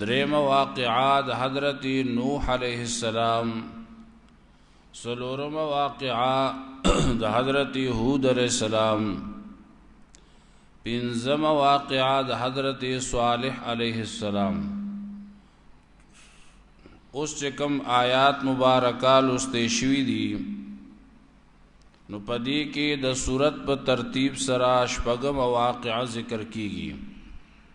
دریم واقعا د حضرت نوح علیه السلام سلورم واقعا د حضرت هود علیه السلام پنځم واقعا د حضرت صالح علیه السلام اوس چې کوم آیات مبارکه لسته شوې دي نو پدې کې د صورت په ترتیب سره شپږم واقعا ذکر کیږي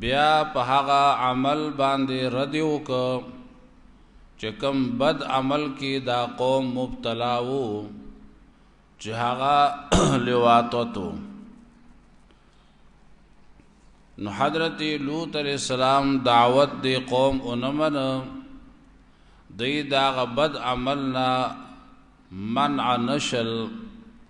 بیا په هغه عمل باندې رد وکړ چې کوم بد عمل کې دا قوم مبتلا وو چې هغه لواتتو نو حضرت لوط علیہ السلام دعوت دی قوم اونمن دی دا غبد عملنا منع نشل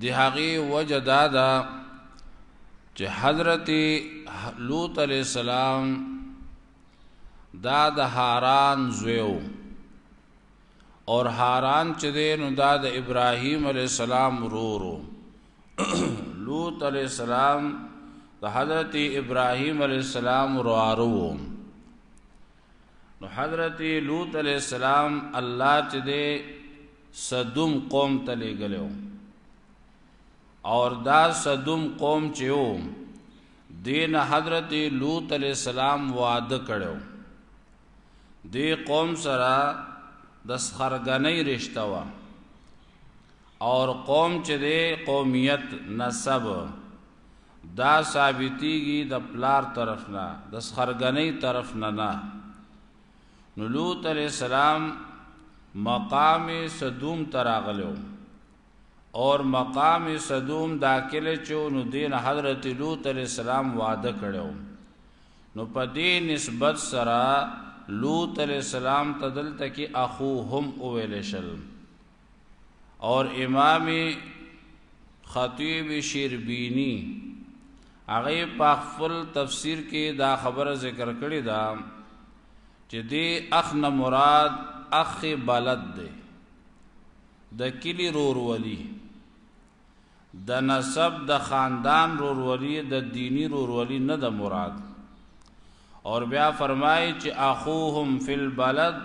دی هغه وجه دا ده چې حضرت لوط علیہ السلام دا د هاران زویو اور هاران چې دی نو دا د ابراهیم علیہ السلام ورورو لوط علیہ السلام د حضرت ابراهیم علیہ السلام ورورو نو حضرت لوط علیہ السلام الله چې دې صدوم قوم ته لګلو اور دا صدوم قوم چې و دین حضرت لوط علیہ السلام وعده کړو دې قوم سره د سخرګنۍ رشتہ وا اور قوم چې دې قومیت نسب دا ثابتیږي د پلار طرف نه د سخرګنۍ طرف نه نه نو لوط علی السلام مقام صدوم تراغلو اور مقام صدوم داخل چو نو دین حضرت لوط علیہ السلام وعده کړو نو په دې نسبت سره لوط علیہ السلام تدلته کې اخو هم اویل شل اور امام خطیب شیربینی هغه په خپل تفسیر کې دا خبره ذکر کړې ده چې دې اخ نه مراد اخ بلد ده د کلی رور ولی د نسب د خاندان رور ولی د دینی رور ولی نه د مراد اور بیا فرمایي چې اخوهم فی البلد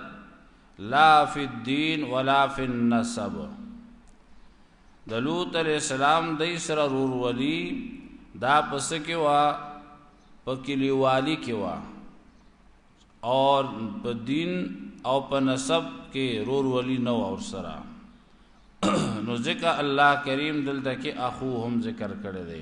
لا فی الدین ولا فی النسب د لوط علی السلام د سره رور ولی دا پس کې وا په کلیوالی کې وا او په دین او په نسب کې رور ولی نو اور سره نو ذکر الله کریم دلته کې اخوهم ذکر کړی دی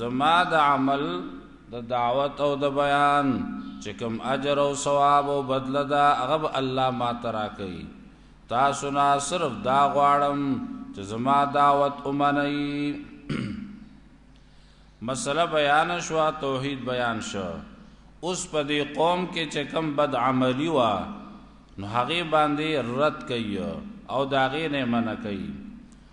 زما د عمل د دعوت او د بیان چې کوم اجر او ثواب او بدله ده هغه به الله ماته راکوي تاسو نه صرف دا غواړم چې زما دعوت ومنئ مسله بیان شو توحید بیان شو اوس په دې قوم کې چې کوم بد عملی وا نو هغه باندې رد کوي او داغه نه منع کوي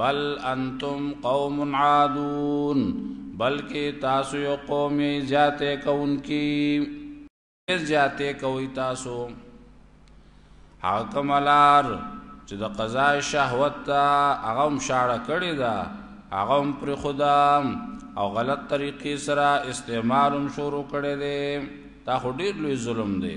بل انتم قوم عادون بلکې تاسو یو قوم یې زیاتې کوونکي زیاتې کوي تاسو هغه کملار چې د قضا شهوت ته هغه هم شاړه کړې ده هغه هم پر خدا او غلط طریقې سره استعمال هم شروع کړي دي دا خو ډیر لوی ظلم دی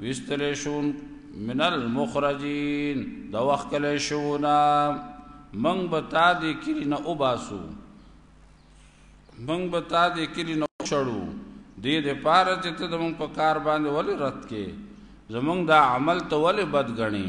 ویستل شون من المخرجین د وخت کله شونا منګ بتا دې کلی نه وباسو منګ بتا دې کلی نه شړو دې دې پاره چې ته د مونږ په کار باندې ولې رد کې زمونږ دا عمل ته ولې بد غنی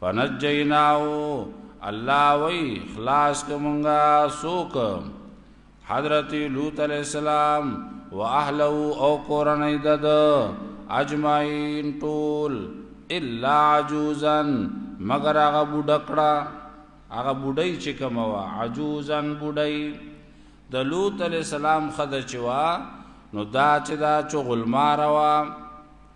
فنجیناه الله وی خلاص کومنګا سوک حضرت لوط علیہ السلام واهله او کورنۍ دد اجمعین طول الا عجوزا مگر هغه بډکړه هغه بډای چې کوم وا عجوزا بډای د لوط علی السلام خد چوا نو دا چې دا چغلمار وا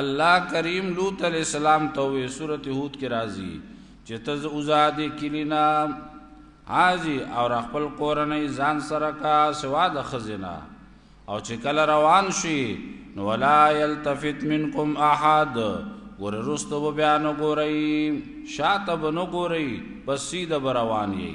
الله کریم لوط علی السلام ته وې سورته هود کې راځي چې تز اوزاد کلینا حاجی او خپل کورنۍ ځان سره کا سوا د خزینا او چې کله روان شي نو ولا یلتفت منکم احد ور رستو بیان ګورئ شاته بنو ګورئ پسې د روان یې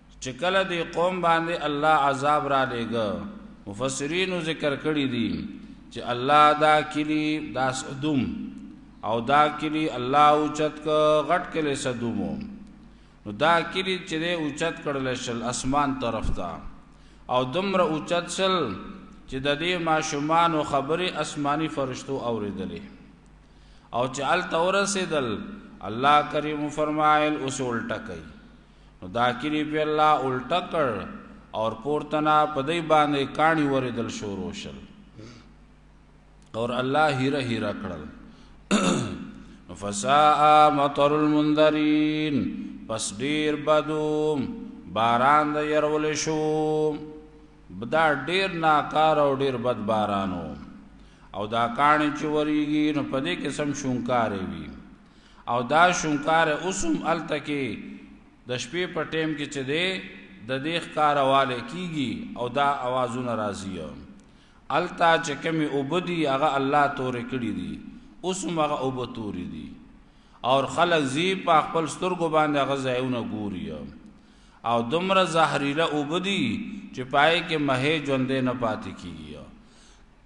چې کله دی قوم باندې الله عذاب را لېګا مفسرین ذکر کړی دی چې الله دا کلی دا صدوم او دا کلی الله اوچت ک غټ کلی صدومو نو دا کلی چې دی اوچت کړل شل اسمان طرف ته او دمر اوچت شل چې د دې ماشومان او خبره اسماني فرشتو اوریدلې او چې ال تورسیدل الله کریم فرمایل اصول ټکای نو دا کلی په الله الټه کړ او پورتنا په دې باندې کانی وردل شروع شل او الله هیره هیره کړل فساء مطر المنذرین پس ډیر بدوم باران د يرول شو دا ډیر ناکار او ډیر بد بارانو او دا کانی چې وریږي نو په دې قسم شونکارې وي او دا شونکار اوسم التکی د شپې په ټیم کې چې دی د دې ښکارواله کیږي او دا आवाजونه راځي التا چې کمی وبدي هغه الله تور کړی دي اوس هغه وبتوري دي او خلک زی په خپل سترګو باندې غزایونه ګوري او دومره زهريله وبدي چې پای کې مه ژوندې نه پاتې کیږي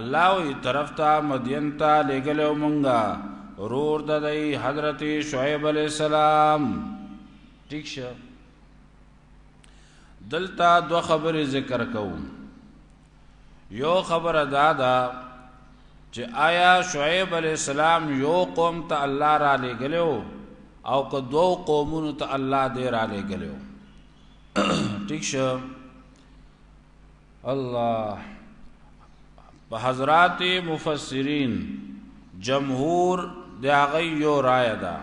الله وی طرف ته مدین ته لګلو مونږه رور د دی حضرت شعیب علی السلام ٹھیک شه دلته دو خبرې ذکر کوم یو خبر ادا دا چې آیا شعیب علی السلام یو قوم ته الله را لګلو او که دو قومونو ته الله دې را لګلو ٹھیک شه الله په حضرات مفسرین جمهور د هغه یو رائے ده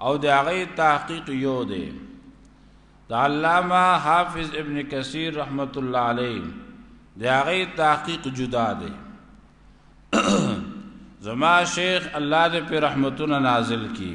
او د هغه تحقیق یو دی د علامه حافظ ابن کثیر رحمت الله علیه د هغه تحقیق جدا دی زما شیخ الله دې په رحمتونو نازل کړي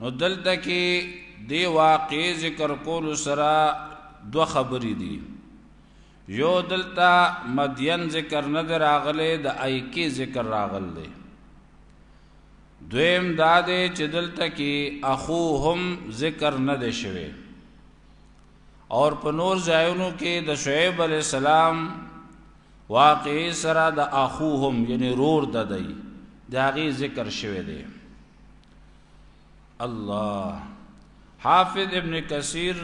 نو دلته کې دی واقع ذکر کول سره دو خبرې دي یو دلته مدین ذکر نه دراغله د ایکی ذکر راغل دی دویم دا دی چې دلته کې اخوهم ذکر نه دی شوی اور په نور ځایونو کې د شعیب علی السلام واقعي سره د اخوهم یعنی رور ددی داغي ذکر شوی دی الله حافظ ابن کثیر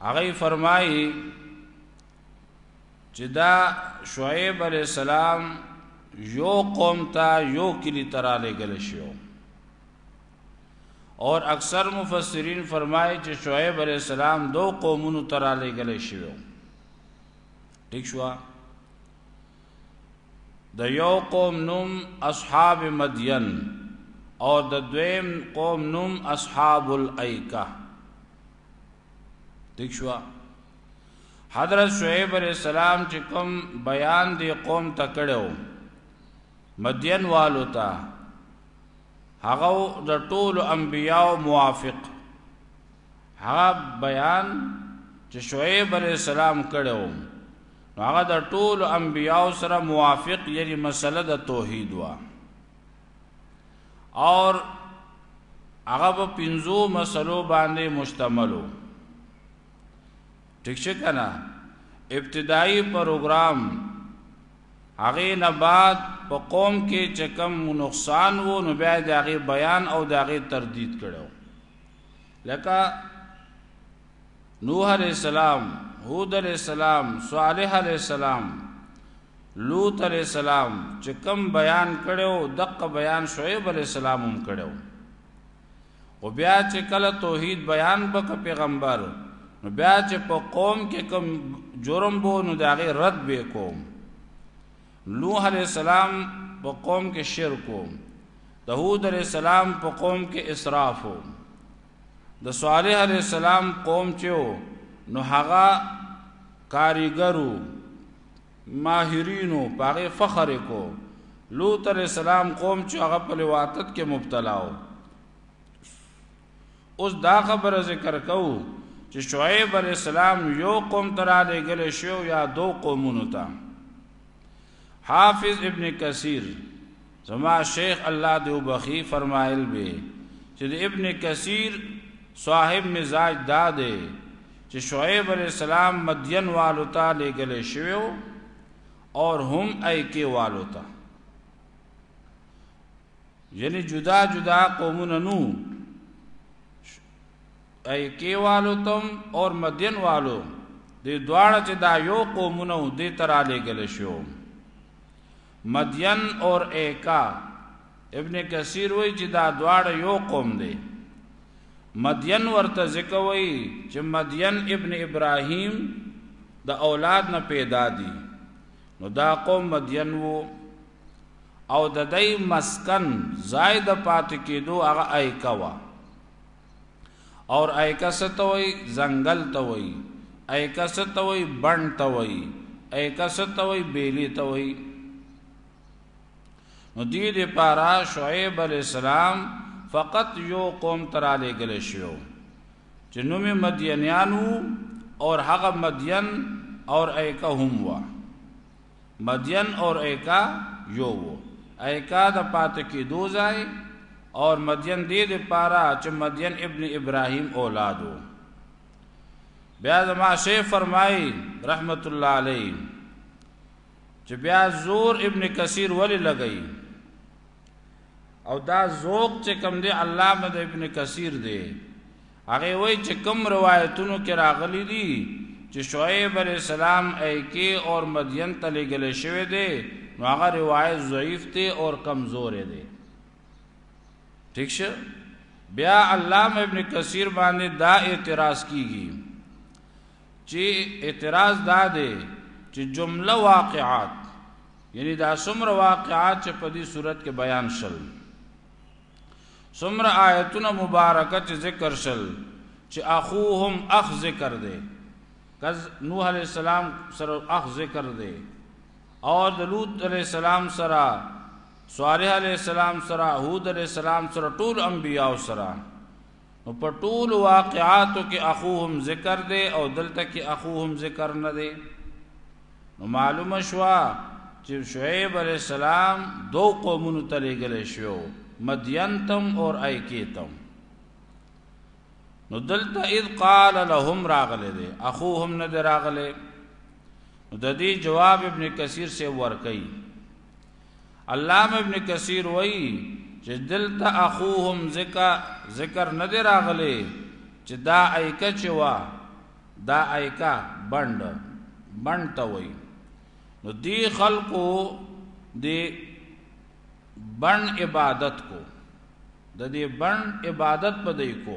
هغه فرمایي چې دا شعیب علی السلام یو قوم ته یو کلی ترا لګل شو اور اکثر مفسرین فرمایي چې شعیب علی السلام دو قومونو ترا لګل شو ٹھیک شو د یو قوم نوم اصحاب مدین او د دویم قوم نوم اصحاب الایکه دیک شو حضرت شعیب علیہ السلام چې کوم بیان دی قوم ته کړو مدین والو ته هغه د ټولو انبیاو موافق هغه بیان چې شعیب علیہ السلام کړو نو هغه د ټول انبیاو سره موافق یعنی مسله د توحید وا اور هغه په پنځو مسلو باندې مشتملو ٹھیک شي کنه ابتدایي پروګرام هغه نه بعد په قوم کې چې کم نقصان وو نو بیا د هغه بیان او د هغه تردید کړو لکه نوح علیہ السلام هود علیہ السلام صالح علیہ السلام لوط علیہ السلام چې کم بیان کړو دغه بیان شعیب علیہ السلام هم کړو او بیا چې کله توحید بیان بک پیغمبر نو بیا چې په قوم کې کم جرم بو نو داغه رد به کوم نوح علیه السلام په قوم کې شرک وو د هود علیه السلام په قوم کې اسراف وو د صالح علیه السلام قوم چې وو نو هغه کاریګرو ماهرینو پاره فخر کو لوط علیہ السلام قوم چې هغه په لواتت کې مبتلا و اوس دا خبره ذکر کوو چې شعیب علی السلام یو قوم تر علی ګل شو یا دو قومونو ته حافظ ابن کثیر زما شیخ الله دی وبخي فرمایل به چې ابن کثیر صاحب مزاج دا دی چې شعیب علی السلام مدین والو ته لګل شوو اور هم ایکه والو ته یعنی جدا جدا قومونه نو ای کیوالو تم اور مدین والو دی دواړه چې دا یو قومونه و دی ترا لګل شو مدین اور ایکا ابن کثیر وای چې دا دواړه یو قوم دی مدین ورته ذکر وای چې مدین ابن ابراهیم د اولاد نه پیدا دي نو دا قوم مدین وو او د دای مسکن زائد پات کېدو هغه ایکا وا اور ایکا ستوي زنګل توي ایکا ستوي بند توي ایکا ستوي بیلی توي نو دې دې پارا شعیب علی السلام فقط یو قوم ترا لګل شو چې نوم مدینیانو اور هغه مدین اور ایکا هم وا مدین اور ایکا یو وو ایکا د پات کی دو ځای اور مدین دې د پارا چې مدین ابن ابراهیم اولادو بیا زما شیخ فرمای رحمت الله علی چې بیا زور ابن کثیر ولی لګئی او دا ذوق چې کم دی علامه ابن کثیر دی هغه وایي چې کوم روایتونو کې راغلي دي چې شعیب علیه السلام ایکې او مدین ته لېږل شوی دی نو هغه روایت ضعیف دی او کمزور دی ٹھیک شه بیا علامه ابن کثیر باندې دا اعتراض کیږي چې اعتراض دا دی چې جمله واقعات یعنی دا څومره واقعات چې په دې صورت کې بیان شول څومره آیتونه مبارکه چې ذکر شل چې اخوهم اخ ذکر دی کز نوح علیہ السلام سره اخ ذکر دی او د لوط علیہ السلام سره صالح علیہ السلام سره هود علیہ السلام سره ټول انبیاء سره نو په ټول واقعاتو کې اخوهم ذکر دی او دلته کې اخوهم ذکر نه دی نو معلومه شوا چې شعیب علی السلام دو قومونو ته لېږل شو مدینتم او ایکیتم نو دلته اذ قال لهم راغله دي اخوهم نه راغله نو د دې جواب ابن کثیر سے ورکئ علامه ابن کثیر وایي چې دلته اخوهم ذکر ذکر نه دی راغلی چې دا ایکه چې وا دا ایکه بند بند ته وایي نو دی خلقو دی بند عبادت کو د دې بند عبادت په دی کو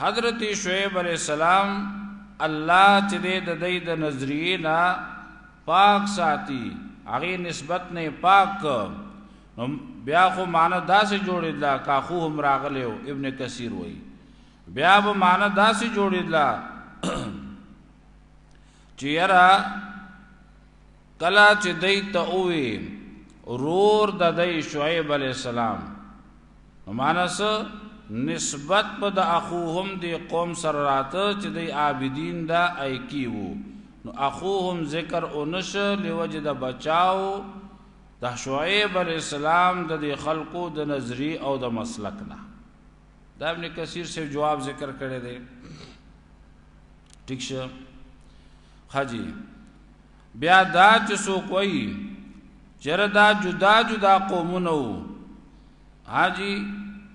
حضرت شعیب علیه السلام الله چې دی د دی د نظریې نه پاک ساتي هغه نسبت نه پاک نو بیا خو معنی داسې جوړیدلا کا خو هم راغلی ابن کثیر وای بیا به معنی داسې جوړیدلا چې یاره کله چې دوی ته ووی رور د دی شعیب علی السلام نو مانس نسبت په د اخوهم دی قوم سره راته چې دی عابدین دا ایکی وو نو اخوهم ذکر اونش لوجه د بچاو د شعیب علی السلام د دې خلقو د نظری او د مسلک نه دا ابن کثیر سے جواب ذکر کړی دی ٹھیک شه حاجی بیا دا چې څوک وایي چېرې دا جدا جدا قومونه وو حاجي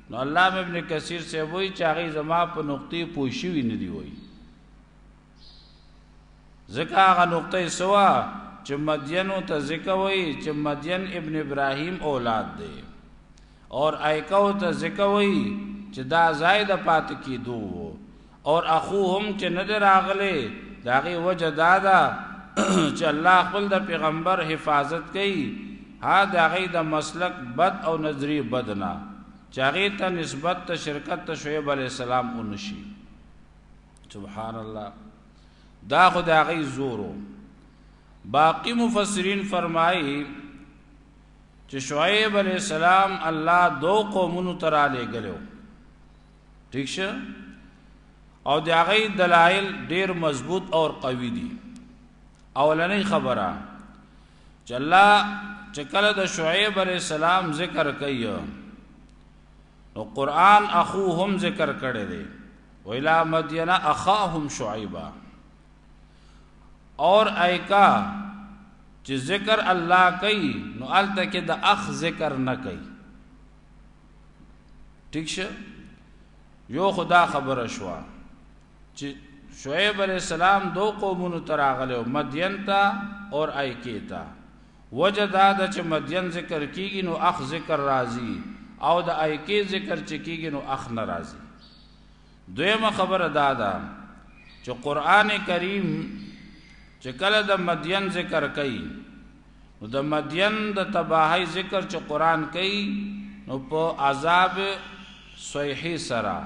نو علامه ابن کثیر سے وایي چې هغه زما په نقطې پوه شوي نه دی وایي ځکه هغه نقطه یې سوا چې مدینو ته ځکه وایي چې مدین ابن ابراهیم اولاد دی اور ایکو ته ځکه وایي چې دا زائد پات کیدو وو اور اخوهم چې نه دی راغلی د هغې وجه دا ده چې الله خپل د پیغمبر حفاظت کوي ها د هغې د مسلک بد او نظری بد نه چې هغې ته نسبت ته شرکت ته شعیب علیه السلام ونشي سبحان الله دا خو د هغې زورو باقی مفسرین فرمایي چې شعیب علیه السلام الله دو قومونو تراله ګلو ٹھیک شه او د هغه دلایل ډیر مضبوط او قوي دي اولنې خبره چې الله چې کله د شعیب علی السلام ذکر کوي نو قران اخوهم ذکر کړی دی ویلا مدینه اخاهم شعیبا اور ایکا چې ذکر الله کوي نو الته کې د اخ ذکر نه کوي ټیک شه یو خدا خبره شو چې شعیب علیہ السلام دو قومونو تراغله مدین تا اور ایکی تا وجه دا د چې مدین ذکر کیږي نو اخ ذکر راځي او د ایکی ذکر چې کیږي نو اخ ناراضي دویمه خبره دا ده چې قران کریم چې کله د مدین ذکر کوي نو د مدین د تباہی ذکر چې قران کوي نو په عذاب صیحی سره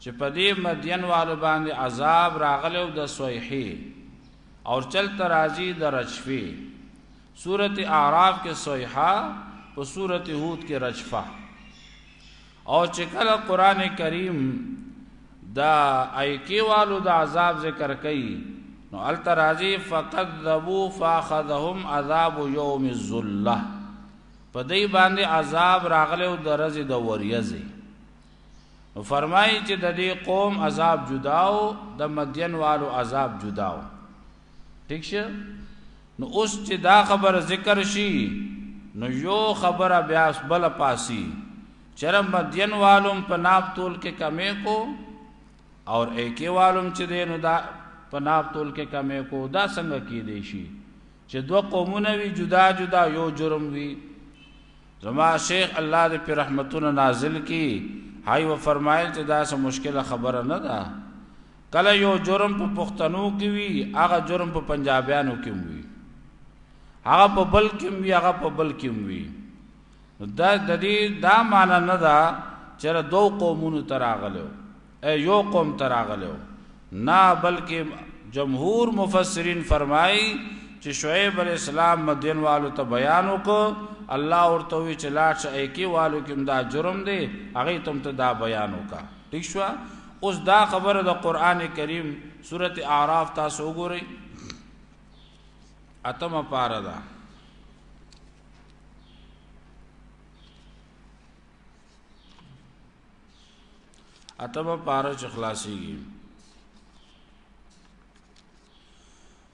چې په دې مدین والو باندې عذاب راغلو د صیحی او چل ترازی د رجفی سورته اعراف کې صیحه په سورته هود کې رجفه او چې کله قران کریم دا ایکی والو د عذاب ذکر کوي نو الترازی فکذبوا فاخذهم عذاب یوم الذله په دې باندې عذاب راغله او درزه د وریزه نو فرمایي چې د دې قوم عذاب جداو د مدین والو عذاب جداو ٹھیک شه نو اوس چې دا خبره ذکر شي نو یو خبره بیا بل پاسي چر مدین والم په ناب تول کې کمې کو او ایکې والم چې دین دا په ناب تول کې کمې کو دا څنګه کې دی شي چې دوه قومونه وي جدا جدا یو جرم وي زما شیخ الله دې پر رحمتونو نازل کی هاي و فرمایل چې دا سه مشکله خبره نه ده کله یو جرم په پښتنو کې وي هغه جرم په پنجابیانو کې وي هغه په بل کې وي هغه په بل کې وي دا د دې دا معنی نه ده چې را دوه قومونو تراغلو یو قوم تراغلو نه بلکې جمهور مفسرین فرمایي چې شعیب علی السلام مدین والو ته بیان وکړ الله ورته وی چې لاړ شئ کې والو کې دا جرم دی هغه تم ته دا بیان وکړه ٹھیک شو اوس دا خبره د قران کریم سورته اعراف تاسو وګورئ اتمه پارا ده اتمه پارا چې خلاصيږي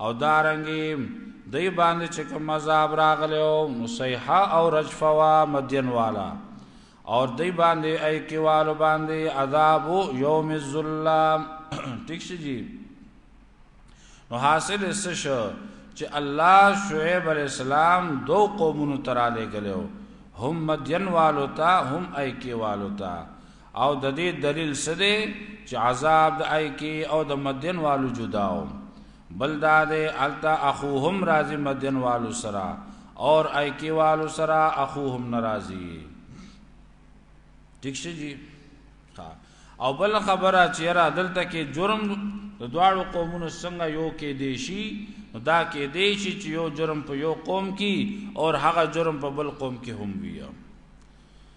او دارنګي دوی باندې چې کوم عذاب راغلی او مصیحه او رجفه وا مدین والا او دوی باندې ای کیوالو باندې عذاب یوم الظلام ٹھیک شي جی نو حاصل څه شو چې الله شعیب علی السلام دو قومونو تراله غلو هم مدین والو تا هم ای کیوالو تا او د دې دلیل څه دی چې عذاب د ایکی او د مدین والو جداو بل دا دی التا اخوهم راضی مدین والو سرا اور ایکی والو سرا اخوهم ناراضی ٹھیک شي جی او بل خبره چې را دلته کې جرم د دواړو قومونو څنګه یو کې دی شي دا کې دی شي چې یو جرم په یو قوم کې او هغه جرم په بل قوم کې هم وي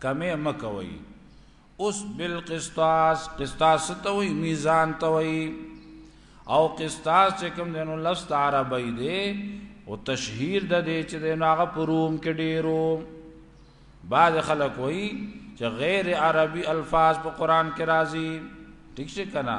کمی مه کوئ اوس بالقسطاس قسطاس ته وی میزان ته وی او قسطاس چې کوم دینو لفظ عربی دی او تشهیر د دې چې دینو هغه پروم کې ډیرو بعض خلک وی چې غیر عربي الفاظ په قران کې راځي ٹھیک شي کنه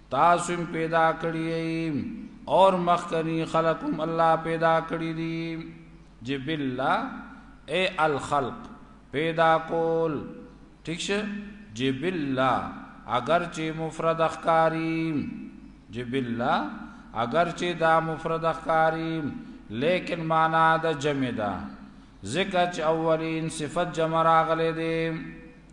تاسو هم پیدا کړی ای اور مخکنی خلق هم الله پیدا کړی دی جبلا ای الخلق پیدا کول ٹھیک شه جبلا اگر چې مفرد اخکاری جبلا اگر چې دا مفرد اخکاری لیکن معنا د جمع ده ذکر چې اولین صفت جمع راغلی دی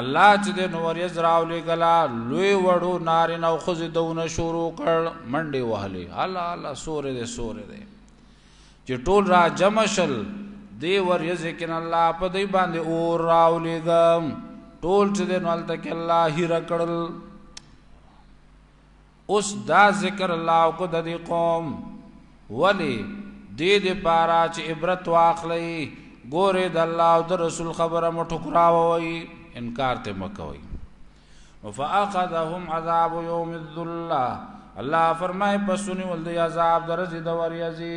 الله چې د نور یې زراو لګلا لوی وړو نارینه او خزې دونه شروع کړ منډې وهلې الله الله سورې دې سورې دې چې ټول را جمع شل دی ور یې ذکر الله په دې باندې اور راو لګم ټول چې د نوالته کې الله هیر کړل اوس دا ذکر الله کو د دې قوم ولی دې دې پارا چې عبرت واخلې ګوره د الله او د رسول خبره مو ټکراوي انکار ته مکوي فاخذهم عذاب يوم الذله الله فرمای پسونی ول دی عذاب درځي د وریازي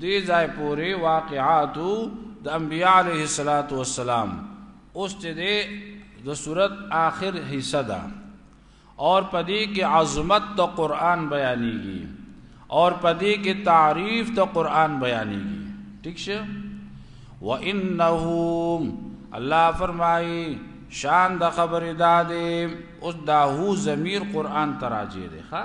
دې ځای پورې واقعاتو د انبیاء علیه الصلاۃ والسلام اوس چې دې د صورت آخر حصہ ده اور پدې کې عظمت د قران بیانېږي اور پدې کې تعریف د قران بیانېږي ٹھیک شه وانهم الله فرمایي شان د خبر دادې اوس دا هو ضمیر قران تراجه ده ښا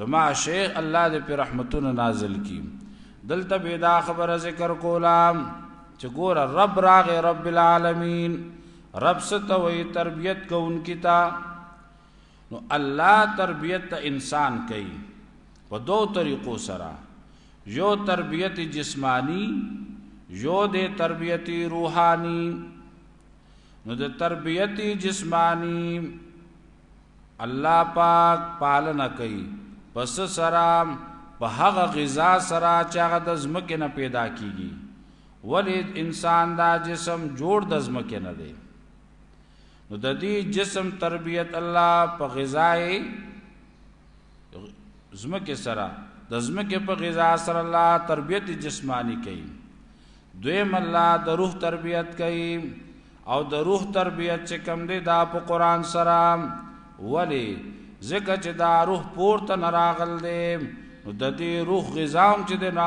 زما شیخ الله دې په رحمتونو نازل کی دلته به دا خبره ذکر کولم چې ګور رب راغ رب العالمین رب ستوي تربيت کوونکی تا نو الله تربيت ته انسان کوي په دوه طریقو سره یو تربيت جسمانی یو د تربيت روحانی نو د تربيت جسمانی الله پاک پالنه کوي په څه سره؟ په هغه غذا سره چې هغه د ځمکې نه پیدا کیږي ولې انسان دا جسم جوړ د ځمکې نه دی نو د دې جسم تربیت الله په غذای زمکه سره د زمکه په غذا سره الله تربیت جسمانی کوي دویم الله د روح تربیت کوي او د روح تربیت چې کم دی دا په قران سره ولی ځکه چې دا روح پورته نراغل دی نو د دې روح غذا هم چې د نه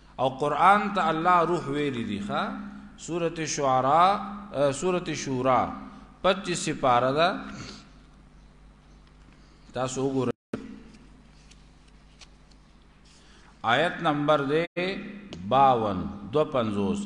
او قران ته الله روح ویل دي ښا سورته شعرا سورته شورا 25 سپاره ده تاسو وګورئ آیت نمبر دے باون دو پنزوز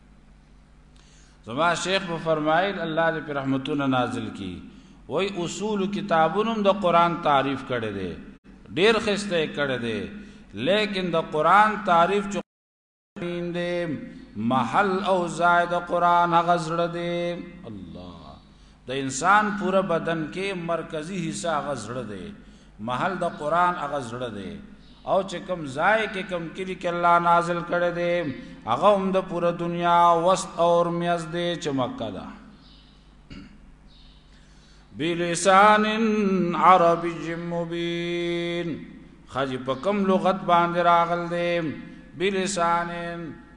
زما شیخ په فرمایل الله دې پر رحمتونه نازل کی وای اصول کتابونو د قران تعریف کړي دي ډیر خسته کړي دي لیکن د قران تعریف چې دې محل او زائد قران غزړه دې الله د انسان پوره بدن کې مرکزی حصہ هغه زړه دی محل د قران هغه زړه دی او چې کم ځای کې کم کلی کې الله نازل کړي دی هغه هم د پوره دنیا وسط او میز دی چې مکه ده بلسان عربی مبین خج په کم لغت باندې راغل دی بلسان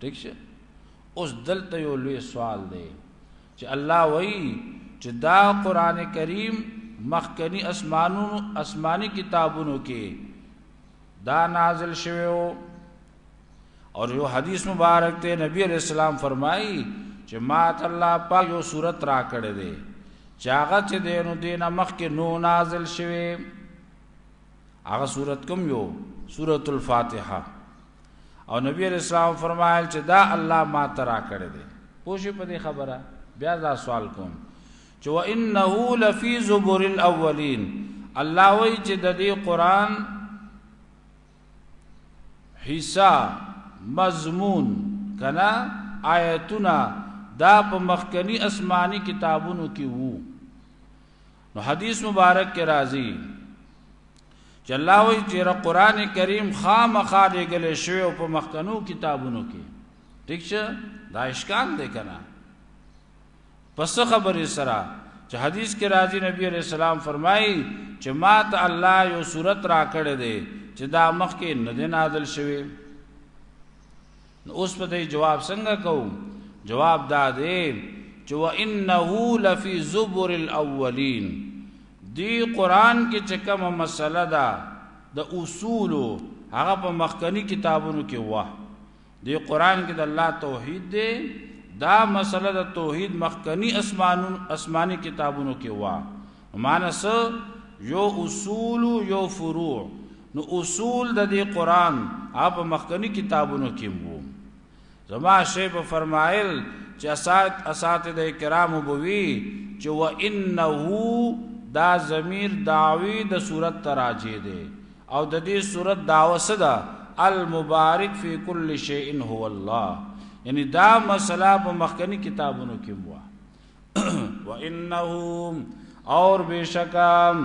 ٹھیک شه اوس دلته یو لوی سوال دی چې الله وایي چې دا قران کریم مخکنی اسمانونو اسماني کتابونو کې دا نازل شوی او اور یو حدیث مبارک ته نبی علیہ السلام فرمایي چې ما ته الله پاک یو صورت را کړی دی چې هغه چې دینو دینه مخکې نو نازل شوی هغه صورت کوم یو سورۃ الفاتحه او نبی علیہ السلام فرمایل چې دا الله ما ترا کړی دی پوښې په دې خبره بیا دا سوال کوم چې وانه لفی زبر الاولین الله وی چې د دې قران حصہ مضمون کنا آیتونه دا په مخکنی آسمانی کتابونو کې وو نو حدیث مبارک کې راځي چې الله وایي چې را قران کریم خامخا لګل شوی او په مخکنو کتابونو کې ٹھیک شه دا اشکال دی کنه پس خبرې سره چې حدیث کې راځي نبی علیہ السلام فرمایي چې ما ته الله یو صورت را کړی دی چې دا مخکې نه دی نازل شوی نو اوس په دې جواب څنګه کوو جواب دا دی چې وانه لفی زبر الاولین دی قران کې چې کومه مسله ده د اصول هغه په مخکنی کتابونو کې و دی قران کې د الله توحید دی دا مسله د توحید مخکنی اسمانون اسماني کتابونو کې و مانس یو اصول یو فروع نو اصول د دې قران اپ مخکنی کتابونو کې وو زما شیب فرمایل چې اسات اساتذه کرام بووی چې و انه دا ضمیر داوی د دا صورت تراجه دی او د دې صورت داوه صدا المبارک فی کل شیء هو الله یعنی دا مسله په مخکنی کتابونو کې وو و انه اور بشکم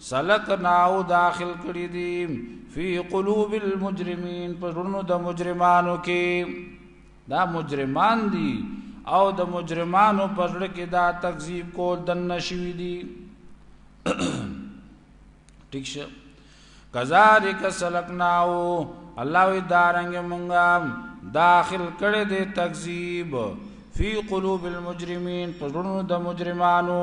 سلکناو داخل کړی دی فی قلوب المجرمین په ورونو د مجرمانو کې دا مجرمان دي او د مجرمانو په ځړ کې دا تکذیب کول د نشوي دي ٹھیک شه کذالک سلکناو الله وی دارنګ مونږه داخل کړي دي تکذیب فی قلوب المجرمین په ورونو د مجرمانو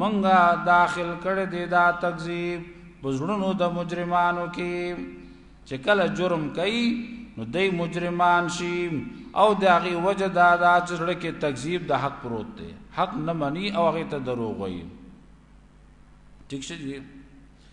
مونږه داخل کړی دی دا تکذیب په زړونو د مجرمانو کې چې کله جرم کوي نو دای مجرمان شي او د هغه وجه دا دا چې سره کې تکذیب د حق پروت دی حق نه مني او هغه ته دروغ وایي ٹھیک شي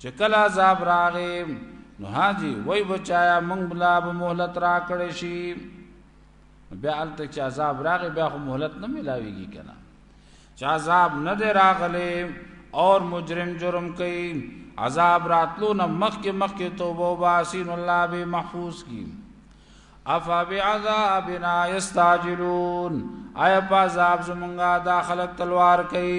چې کله عذاب راغی نو هاجی وای بچایا مونږ بلا به مهلت را کړی شي بیا الته چې عذاب راغی بیا خو مهلت نه ملاویږي کنه چې عذاب نه دی راغلی اور مجرم جرم کوي عذاب راتلو نه مخکې مخکې توبه وباسي نو الله به محفوظ کی افا بعذابنا یستعجلون آیا په عذاب زمونږه دا خلک تلوار کوي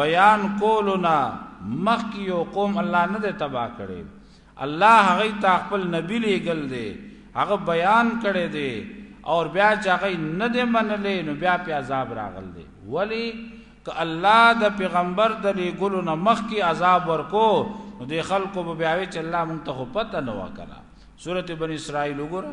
بیان کولو نه مخکې یو قوم الله نه دی تباه کړی الله هغه ته خپل نبی لېږل دی هغه بیان کړی دی او بیا چې هغه نه دی منلی نو بیا په عذاب راغل دی ولی که الله د پیغمبر د لېږلو نه مخکې عذاب ورکو نو د خلکو به بیا وی چې الله مونږ ته خو پته نه وکړه سورته بنی اسرائیل وګوره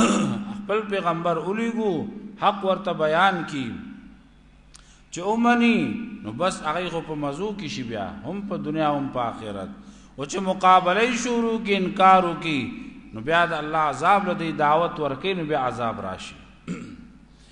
خپل پیغمبر اولیګو حق ورته بیان کی چې اومني نو بس هغه خو په مزو کې شي بیا هم په دنیا هم په آخرت او چې مقابله شروع کې انکار وکي نو بیا د الله عذاب لدی دعوت ورکې نو بیا عذاب راشي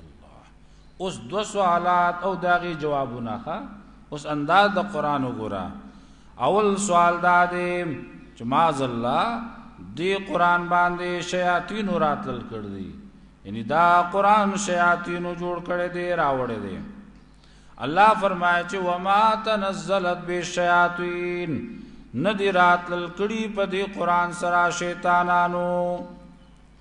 الله اوس دو سوالات او داغي جوابونه ښه اوس انداز د قران وګوره اول سوال دا دی چې ماذ الله دی قران باندې شیاطین راتل کړ دی یعنی دا قران شیاطین جوړ کړي دی راوړي دی الله فرمایي چې وما تنزلت بالشیاطین ندی راتل کړي په دې قران سره شیطانانو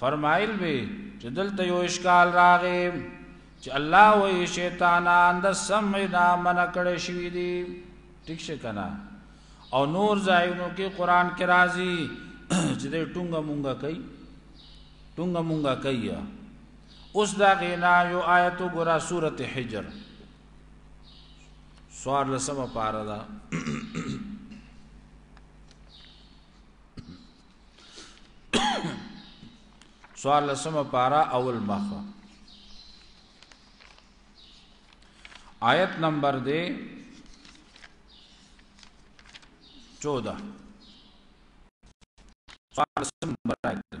فرمایل به چې دلته یو اشکال راغی چې الله وې شیطانان د سمع نه منع کړی شوی دی ټیک شه کنه او نور ځایونو کې قران کې راځي چې د ټونګه مونږه کوي ټونګه مونږه کوي اوس دا غینا یو آیت ګورا سورته حجر سوار لسمه پارا ده سوال لسمه پارا اول مخه آیت نمبر دے چودہ سوال لسمه نمبر آیت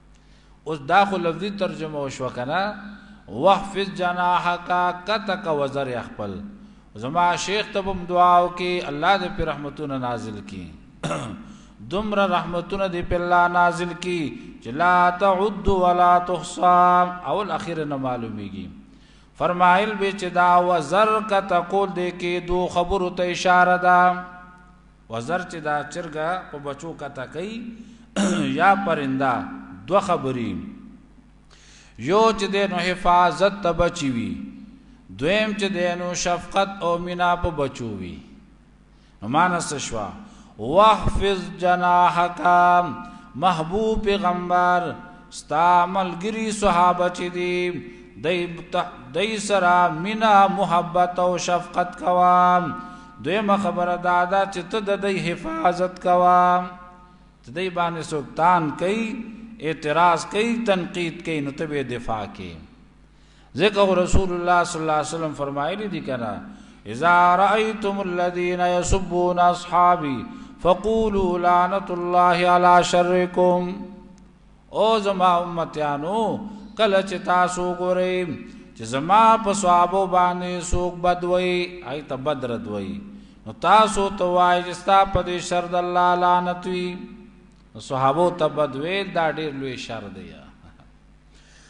اوس دا خو لفظي ترجمه وشو کنه واحفظ جناحك کتک وزر خپل زما شیخ ته بم دعا وکي الله دې په رحمتونو نازل کړي دمر رحمتونو دې په الله نازل کړي چې لا تعد ولا تحصى اول اخر نه معلوميږي فرمایل به چې دا وزر کتکول دې کې دو خبرو ته اشاره ده وزر چې دا چرګه په بچو کته کوي یا پرنده دو خبرې یو چې د نو حفاظت ته بچي وي دویم چې د نو شفقت او مینا په بچو وي نو مانس شوا واحفظ جناحک محبوب پیغمبر ستا ملګری صحابه چې دی دای سره مینا محبت او شفقت کوام دویمه خبره دا ده چې ته د دې حفاظت کوه ته دې باندې څوک تان کوي اعتراض کوي تنقید کوي نو ته به دفاع کوي ذکر رسول الله صلی الله علیه وسلم فرمایلی دي کړه اذا رايتم الذين يسبون اصحابي فقولوا لعنه الله على شركم او زما امتیانو کله چې تاسو ګورئ چې زما په صحابه باندې سوق بدوي اي ته بدر دوي نو تاسو ته وای چې ستا په دې شر د الله لعنت وي صحابه ته بدوي دا ډېر لوی شر دی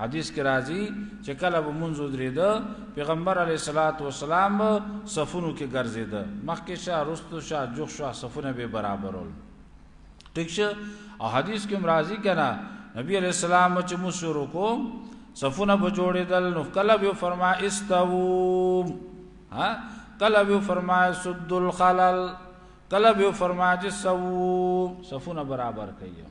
حدیث کې راځي چې کله به منځو درېده پیغمبر علی صلوات و سلام صفونو کې ګرځېده مخکې شاه رستو شاه جوخ شاه صفونه به برابرول ټیک شه او حدیث کې راځي کنا نبی علی السلام چې مو شروع کو صفونه به جوړېدل نو کله به فرما استو ها کله به فرما سد الخلل کله به فرما چې سو صفونه برابر کړئ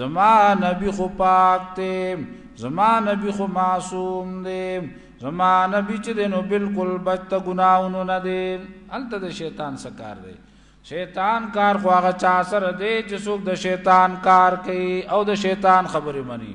زما نبی خو پاک دی زما نبی خو معصوم دی زما نبی چې دی نو بالکل بچته ګناونه نه دی هلته د شیطان سکار دی شیطان کار خو هغه چا سره دی چې څوک د شیطان کار کوي او د شیطان خبرې مني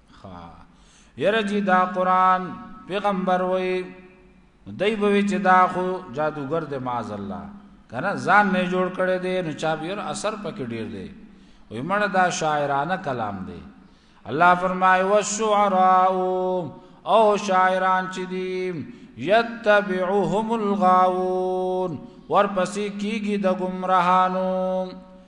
خا یره جی دا قران پیغمبر وای دای به چې دا خو جادوګر دی معاذ الله کنه ځان نه جوړ کړي دی نو چا بیر اثر پکې ډیر دی وای مړه دا شاعرانه کلام دی الله فرمای او شعراء او شاعران چې دی یتبعهم الغاوون ورپسې کیږي د گمراهانو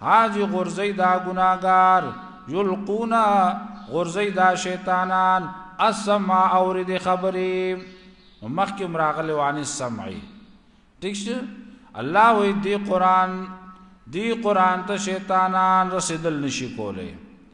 حاجی غرزی دا ګناګار یلقون غرزی دا شیطانان السمع اورید خبری مخکم راغلی وان السمعی ٹھیک شو الله وی دی قران دی قران ته شیطانان رسیدل نشی کوله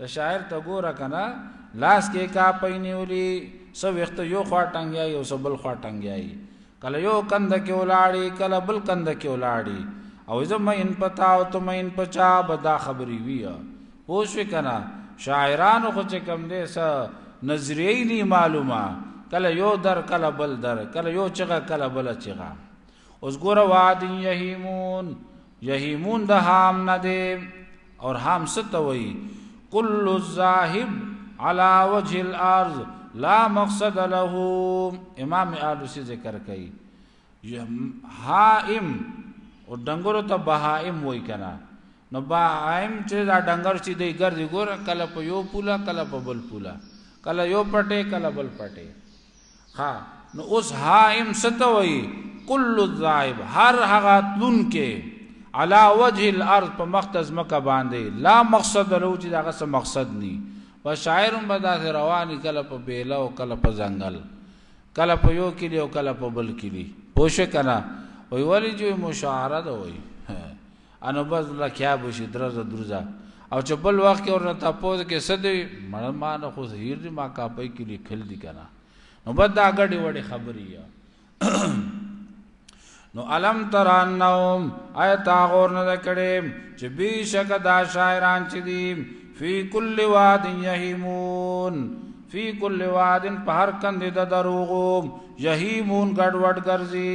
د شاعر ته ګوره کنه لاس کې کا پینیولی سو وخت یو خوا ټنګیای او سبل خوا ټنګیای کله یو کند کې ولاړی کله بل کند کې ولاړی او زما ان پتا او تم ان پچا بدا خبري وی پوښ کنا شاعرانو خو چې کم دې س نظریه نه معلومه کله یو در کله بل در کله یو چغه کله بل چغه اوس ګوره واد یهیمون یهیمون د هام نه دی اور هام ستوي کل الذاهب على وجه الارض لا مقصد له امام آلوسی ذکر کوي هائم او ډنګرو ته بهائم وای کنه نو بهائم چې دا ډنګر چې دی ګرځي ګوره کله په یو پوله کله په بل پوله کله یو پټه کله بل پټه ها نو اوس هائم ستوي کل الذائب هر هغه تلون کې علا وجه الارض په مختز مکه باندې لا مقصد له چې داغه څه مقصد ني و شاعر به داس روان کله په بیلا او کله په ځنګل کله په یو کلی او کله په بل کلی پوښ کنا وی ولی جو مشاعره ده وی انو بس الله کیا بشي درزه درزه او چې بل وخت کې ورنه تاسو کې څه دی مړ ما نه خو هیر دی ما کاپي کې لیکل دي کنه نو بد دا غړي وړي خبري یا نو علم ترانم آیت غور نه کړي چې بشک دا شاعران چې دي فی کل واد یهیمون فی کل واد په هر کند د دروغو یهیمون ګډوډ ګرځي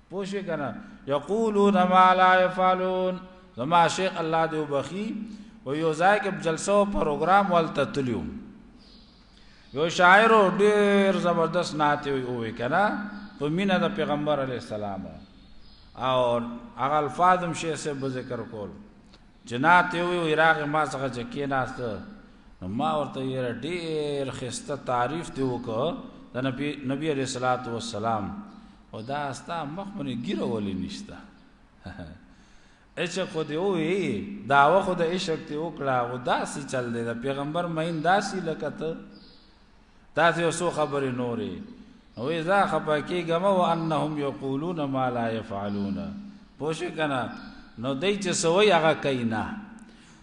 پوه شوې که نه یقولون ما لا یفعلون زما شیخ الله دې وبخي و یو ځای کې جلسه او پروګرام ولته تلیو یو شاعر ډیر زبردست نعت وی کنه په مینه د پیغمبر علی السلام او هغه الفاظ هم شیخ صاحب ذکر کول جنات یو یو عراق ما څخه چې کیناست نو ما ورته یې ډیر خسته تعریف دی وکړه د نبی نبی علیہ الصلوۃ والسلام او دا ستا مخ باندې ګیره ولې نشته عشق دی او وی دا وخت د عشق ته وکړه او داسې چل دی د پیغمبر مین داسې لکته تاسو یو څو خبرې نورې او اذا خپا کېګم او انهم یقولون ما لا يفعلون پوښ کنا نو دای چې سوی هغه کینا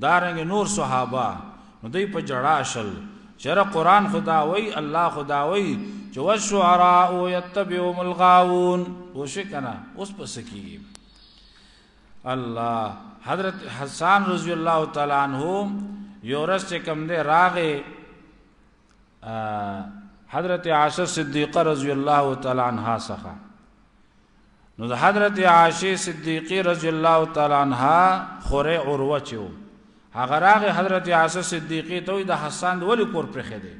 دارنګ نور صحابه نو دوی په جړا شل چر قران خدا وای الله خدا وای چې والشعراء يتبعهم الغاوون او شکنا اوس پس کی الله حضرت حسان رضی الله تعالی عنہ یورس چې کم دې راغه حضرت عائشہ صدیقہ رضی الله تعالی عنها څخه نو د حضرت عائشه صدیقه رضی الله تعالی عنها خوره عروه چې هغه راغه حضرت عائشه صدیقه ته د حسن ولی کور پر خېده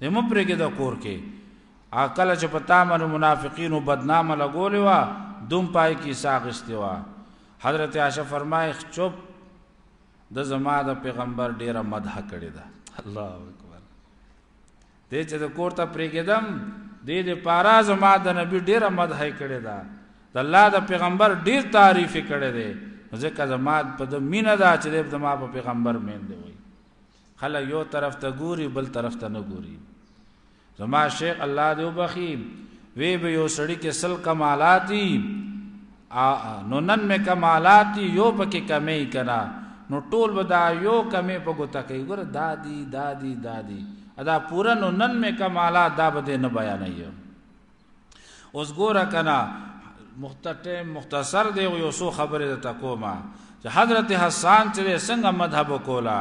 د مو پرګه د کور کې عقل چې پتا من منافقین او بدنامه لګولې وا دوم پای کې ساغستی وا حضرت عائشه فرمایي چوب د زما د پیغمبر ډیره مدح کړې ده الله اکبر دې چې د کور ته پرېږدم دې دې پارا زما د نبی ډیره مدح کړې ده د الله د پیغمبر ډیر تعریف کړې ده ځکه زما په د مینه ده چې دې زما په پیغمبر مین دی وي خله یو طرف ته ګوري بل طرف ته نه ګوري زما شیخ الله دې وبخي وی به یو سړی کې سل کمالاتي آآ نو نن مې کمالات دي یو پکې کمې کنا نو ټول به دا یو کمې په ګوته کوي ګوره دا دي دا دي دا دي ادا پورا نو نن مې کمالات دا به نه بیانوي اوس ګوره کنا مختصر مختصر دی یو څو خبره د تکوما چې حضرت حسان چې څنګه مذهب کولا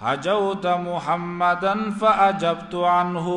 حجوت محمدن فاجبت عنه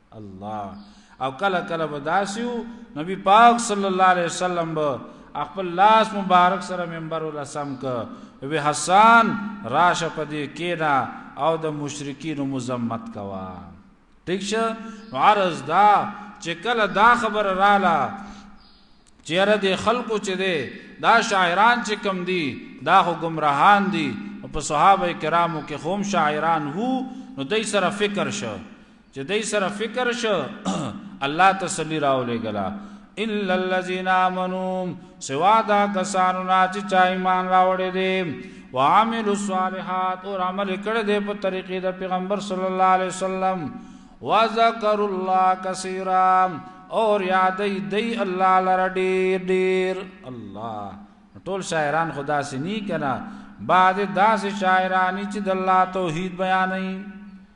الله او کله کله به داسیو نبی پاک صلی الله علیه وسلم به خپل لاس مبارک سره منبر ول سم ک وی حسن راشه پدې کینا او د مشرکین مزمت کوا ٹھیک شه عرض دا چې کله دا خبر رااله چیرې د خلکو چې دی دا شاعران چې کم دي دا خو گمراهان دي په صحابه کرامو کې هم شاعران وو نو دای سره فکر شه چې دای سره فکر شو الله تسلی راولېګلا الا الذين امنوا سوا دا کسانو نه چې چا ایمان راوړې دي وعمل الصالحات او عمل کړه دې په طریقې د پیغمبر صلی الله علیه وسلم وذکر الله کثیرا اور یادې دې الله لره ډېر ډېر الله ټول شاعران خدا سي ني کنا بعد داس شاعرانی چې د الله توحید بیانې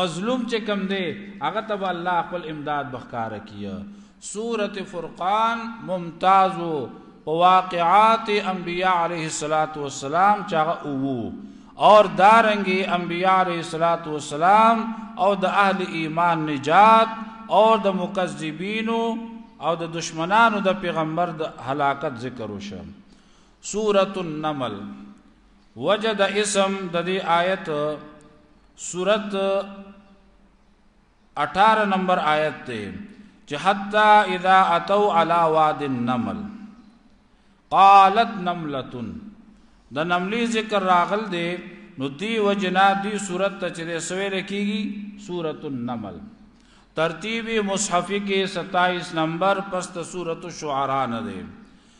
مظلوم چې کم دی هغه ته الله خپل امداد بخکار کیه سورت فرقان ممتاز په واقعات انبیاء علیه الصلاۃ والسلام چاغه اوو اور دارنګي انبیاء علیه الصلاۃ والسلام او د اهل ایمان نجات او د مکذبینو او د دشمنانو د پیغمبر د هلاکت ذکر وشم سورۃ النمل وجه د اسم د دې آیت سورت 18 نمبر آیت ته چې حتا اذا اتو علی واد النمل قالت نملتن د نملی ذکر راغل دی نو دی وجنا دی صورت ته چې سویل کیږي سورۃ النمل ترتیب مصحف کې 27 نمبر پس ته سورۃ الشعراء نه دی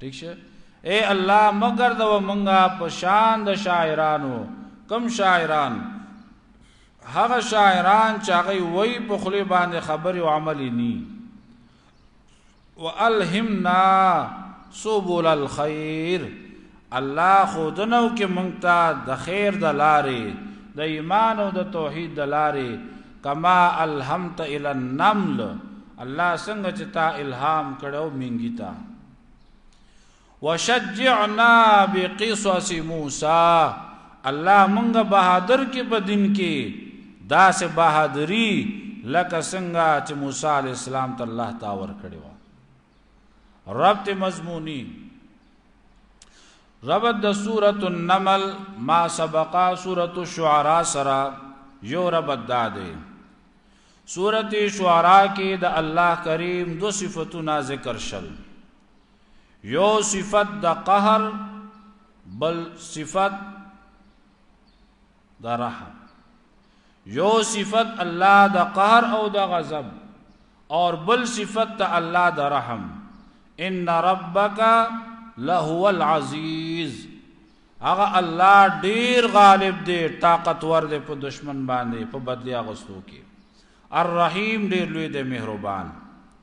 ٹھیک شه اے الله مگر د ومنګا په شان د شاعرانو کم شاعران هغه شاعران چې هغه وای په خلی باندې خبرې او عمل ني والهمنا سبول الخير الله خودنو کې مونږ ته د خیر د لارې د ایمان او د توحید د لارې کما الهمت الى النمل الله څنګه چې تا الهام کړو مینګی تا وشجعنا بقصص موسی الله مونږه بهادر کې په دین کې دا سه بهادری لکه څنګه چې موسی علی السلام ته الله تا ور کړو ربط مضمونی ربط د سورۃ النمل ما سبقا سورۃ الشعراء سرا یو ربط داده سورۃ شعراء کې د الله کریم دو صفاتونه ذکر شل یو صفت د قهر بل صفت د رحم یو صفت الله د قهر او د غضب اور بل صفت ته الله د رحم ان ربک لهو العزیز هغه الله ډیر غالب دی طاقتور دی په دشمن باندې په بدلی اغستو کې الرحیم ډیر لوی دی مهربان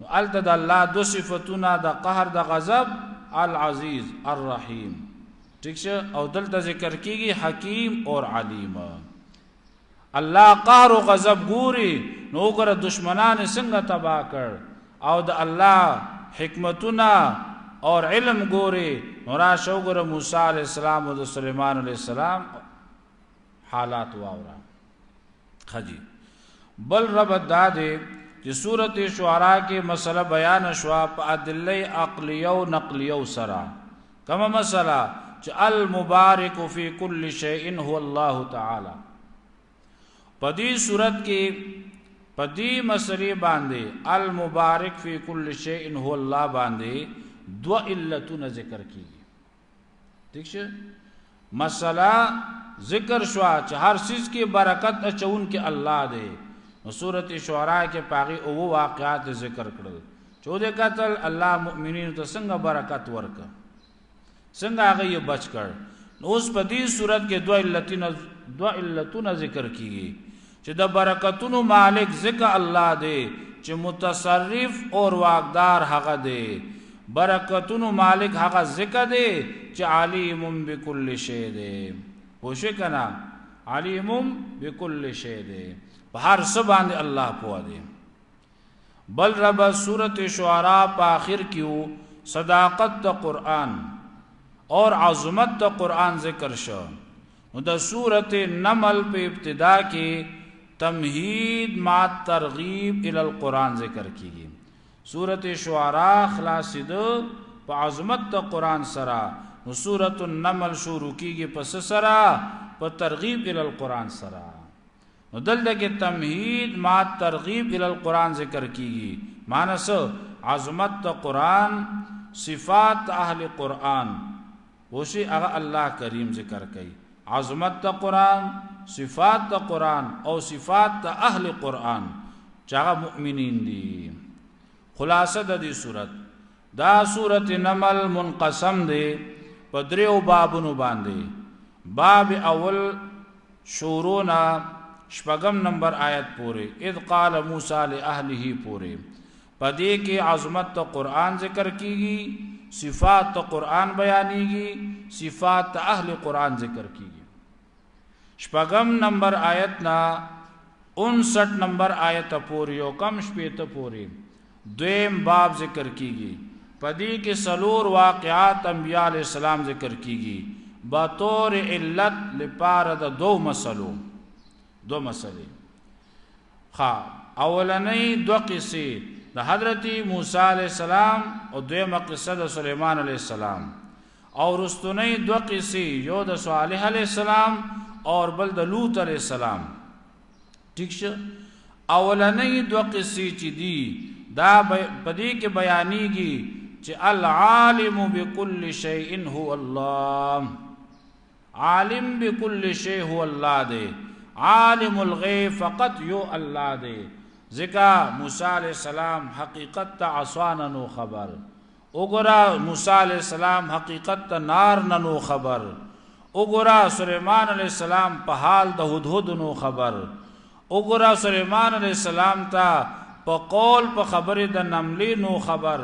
نو الته د الله دو صفاتونه د قهر د غضب العزیز الرحیم ٹھیک شه او دلته ذکر کیږي حکیم او علیم الله قهر او غضب ګوري نو ګره دشمنان څنګه تبا کړ او د الله حکمتونه او علم ګوري نو را شو ګره موسی علی السلام او سليمان علی السلام حالات واورا خجی بل رب داده چې سورته شعرا کې مسله بیان شوا په ادله عقلیه او نقلیه سره کما مسله چې المبارک فی کل شیء هو الله تعالی په دې صورت کې په دې مسلې باندې المبارک فی کل شیء هو الله باندې دو علتونه ذکر کیږي ٹھیک شه مسله ذکر شو چې هر سیس کې برکت اچون کې الله دی نو سورته شعرا کې پاغي او واقعات ذکر کړل چوده قتل الله مؤمنین ته څنګه برکت ورک څنګه هغه یې بچ کړ نو اوس په دې صورت کې دوه علتونه دوه علتونه ذکر کیږي چې د برکتونو مالک ځکه الله دی چې متصرف او واقدار هغه دی برکتونو مالک هغه ځکه دی چې علیم بكل شی دی پوښښ کنا علیم بكل شی دی په هر څه باندې الله پوه دی بل رب سورته شعراء په اخر کې صداقت د قران اور عظمت د قران ذکر شو نو د سورت نمل په ابتدا کې تمهید ما ترغیب ال القرآن ذکر کیږي سورت شعراء خلاصید په عظمت د قرآن سره نو سورت النمل شروع کیږي پس سره په ترغیب ال القرآن سره نو دلته کې تمهید ما ترغیب ال القرآن ذکر کیږي مانس عظمت د قرآن صفات اهل قرآن اوسي هغه الله کریم ذکر کوي عظمت ته قران صفات ته قران او صفات ته اهل قران چاغه مؤمنین دي خلاصه د دې صورت دا صورت نمل منقسم دی په دریو بابونو باندې باب اول شورونا شپږم نمبر آیت پورې اذ قال موسی لاهله پورې په دې کې عظمت د قرآن ذکر کیږي، صفات د قرآن بیانیږي، صفات د اهل قرآن ذکر کیږي. شپږم نمبر آیت نه 59 نمبر آیت پورې یو کم شپې ته پورې دویم باب ذکر کیږي. په دې کې سلور واقعات انبیاء علی السلام ذکر کیږي با طور علت لپاره د دو مسلو دو مسلې خا اولنۍ دوه قصې د حضرت موسی علی السلام او دویمه قصه د سليمان علی السلام او رستنۍ دوه قصې یو د صالح علی السلام او بل د لوط علی السلام ٹھیک شه اولنې دوه قصې چې دي دا پدې کې بیانېږي چې العالم بكل شيء هو الله عالم بكل شی هو الله دی عالم الغیب فقط یو الله دی ځکه موسی علی السلام حقیقت ته اسوان نو خبر وګرا موسی علی السلام حقیقت ته نار نو خبر وګرا سليمان علی السلام په حال د هدهد نو خبر وګرا سليمان علی السلام ته په قول په خبره د نملې نو خبر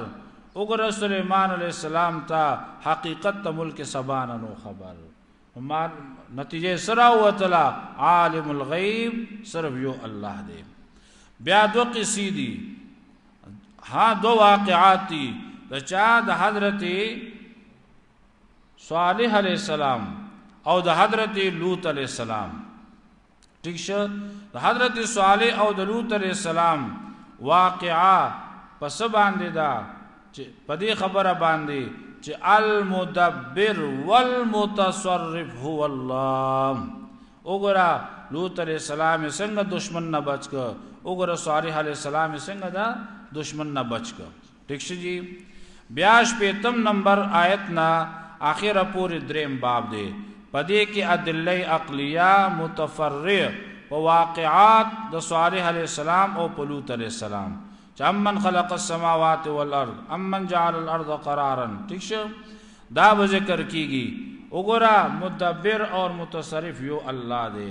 وګوره سلیمان علیه السلام ته حقیقت ته ملک سبا نه نو خبر ما نتیجه سره وتلا عالم الغیب صرف یو الله دی بیا دو قصې دي ها دو واقعات دي د چا د حضرت صالح علی السلام او د حضرت لوط علی السلام ٹھیک شه د حضرت صالح او د لوط علیہ السلام واقعا پس باندې دا چې په دې خبره باندې چې المدبر والمتصرف هو الله وګوره لوط علیہ السلام څنګه دشمن نه بچ ک وګوره صالح علیہ السلام څنګه دا دشمن نه بچ ک ټیک شي جی بیا شپیتم نمبر آیت نه اخره پورې دریم باب دی پدې کې ادله عقلیه متفرع په واقعات د صالح علی السلام او په لوط علی السلام چې امن خلق السماوات والارض امن جعل الارض قرارا ٹھیک شه دا به ذکر کیږي وګوره مدبر او متصرف یو الله دی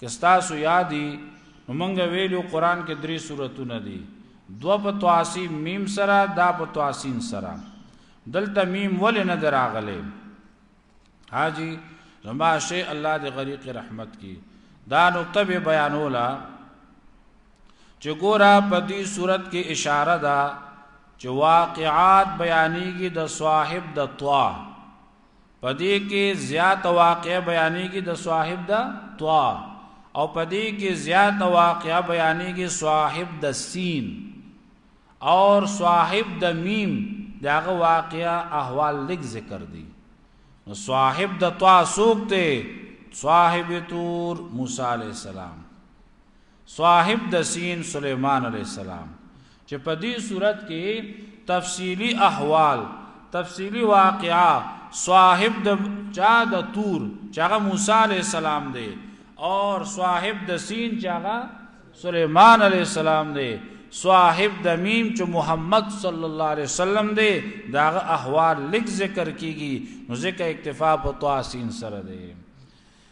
که ستاسو یادی نو مونږ ویلو قران کې درې سوراتونه دي دو په تواسیم میم سره دا په تواسین سره دلته میم ول نه دراغله حاجی زما شی الله دې غریق رحمت کی دا نقطه به بیانولا چې ګورا په دې صورت کې اشاره ده چې واقعات بیانېږي د صاحب د طوا پدې کې زیات واقع بیانېږي د صاحب د طا او پدې کې زیات واقع بیانېږي صاحب د سین اور صاحب د میم داغه واقع احوال لیک ذکر دي نو صاحب د طا سوکته صاحب تور موسی علی السلام صاحب د سین سلیمان علیه السلام چې په دې صورت کې تفصیلی احوال تفصیلی واقعا صاحب د چا د تور چې هغه موسی علیه السلام دی او صاحب د سین چې هغه سلیمان علیہ السلام دی صاحب د میم چې محمد صلی الله علیه وسلم دی دا احوال لیک ذکر کیږي نو ذکر اکتفا په تواسین سره دی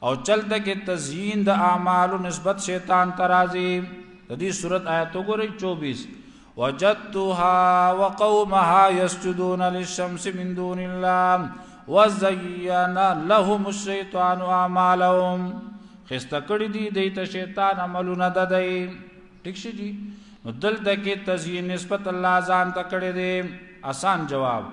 او چلته کې تزیین د اعمالو نسبت شیطان ترازی د دې صورت آیت وګورئ 24 وجدتها وقومها يسجدون للشمس من دون الله وزين لهم الشيطان اعمالهم خسته کړی دی د ته شیطان عملونه د دی ټیک شي جی نو دلته کې تزیین نسبت الله ځان ته کړی دی آسان جواب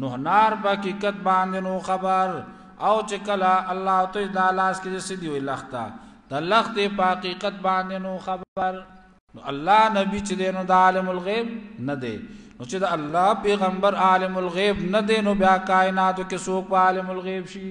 نوح نار په حقیقت باندې نو خبر او چې کله الله ته دا لاس کې سدي وي لخته د لخته په حقیقت باندې نو خبر نو الله نبی چې دینو د عالم الغیب نه دی نو چې د الله پیغمبر عالم الغیب نه دی نو بیا کائنات کې څوک عالم الغیب شي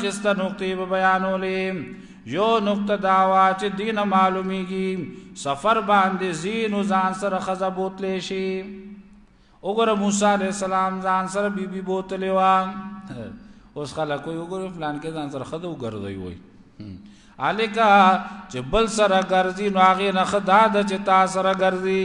خسته نقطې به بیانولې یو نقطه دا وا چې دین معلومیږي سفر باندې زین او ځان سره خزه بوتلې شي وګوره موسی علی السلام ځان سره بیبي بی بوتلې وا اوس خلک یو ګور پلان کې ځان سره خدو ګرځي وای الکا چې بل سره ګرځي نو هغه نه خدا د چې تا سره ګرځي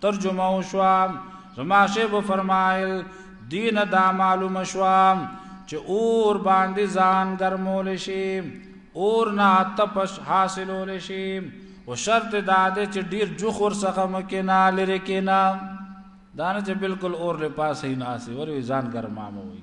ترجمه وشوه زما شیب فرمایل دین دا معلوم شوا چې اور باندې ځان ګرمول شي اور نه تپش حاصلول شي او شرط دا دی چې ډیر جوخور څخه مکینا لری کینا دانه چې بالکل اور له پاسه نه اسی ور ځان ګرماموي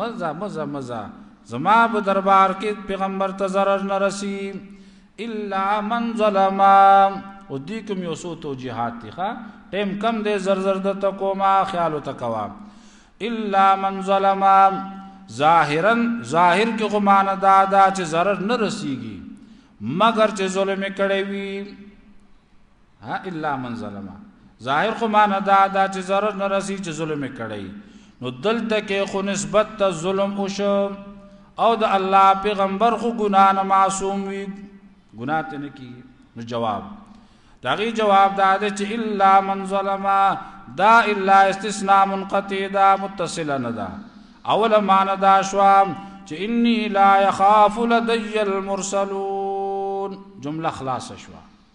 مه ځه مه ځه مه ځه زما په دربار کې پیغمبر ته ضرر نه رسی الا من ظلم او دې کوم یو سو توجیهات دي ښا ټیم کم دې زر زر د تکوما خیال تکوا الا من ظلم ظاهرا ظاهر کې غمان دادا چې ضرر نه رسیږي مگر چې ظلم کړی وي ها الا من ظلم ظاهر خو معنا دا دا چې ضرر نه رسی چې ظلم کړی نو دلته کې خو نسبت ته ظلم وشو او د الله پیغمبر خو ګنا نه معصوم وي ګنا ته نه کی نو جواب داغي جواب دا ده چې الا من ظلم دا الا استثناء منقطع دا متصل نه دا اول معنا دا شو چې انی لا يخاف لدي المرسلون جمله خلاص شوه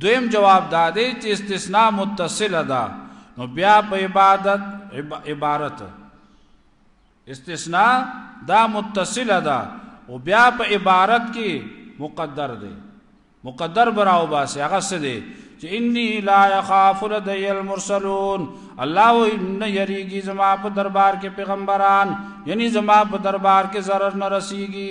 دویم جواب دا دی چې استثناء متصله ده نو بیا په عبادت عبارت استثناء دا متصله ده او بیا په عبارت کې مقدر دی مقدر براو باسي هغه څه دی چې انی لا یخاف لدی المرسلون الله و ان یریږي زما په دربار کې پیغمبران یعنی زما په دربار کې zarar نه رسیږي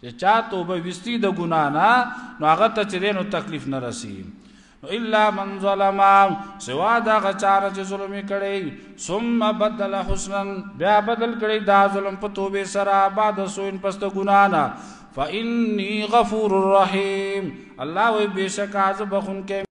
چې چا توبه وستی د ګنا نه نو هغه ته چې دینو تکلیف نه رسی نو الا من ظلم سوا دا غچار چې ظلم کړي ثم بدل حسنا بیا بدل کړي دا ظلم په توبه سره بعد سوین پست ګنا نه فإني غفور رحيم الله وي بشک از بخون کې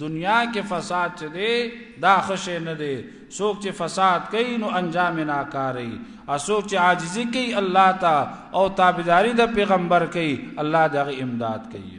دنیا کې فساد چې دی دا خشه نه دی څوک چې فساد کوي نو انجام ناکاري اسوک چې عاجزي کوي الله تا او تابعداري د پیغمبر کوي الله دغه امداد کوي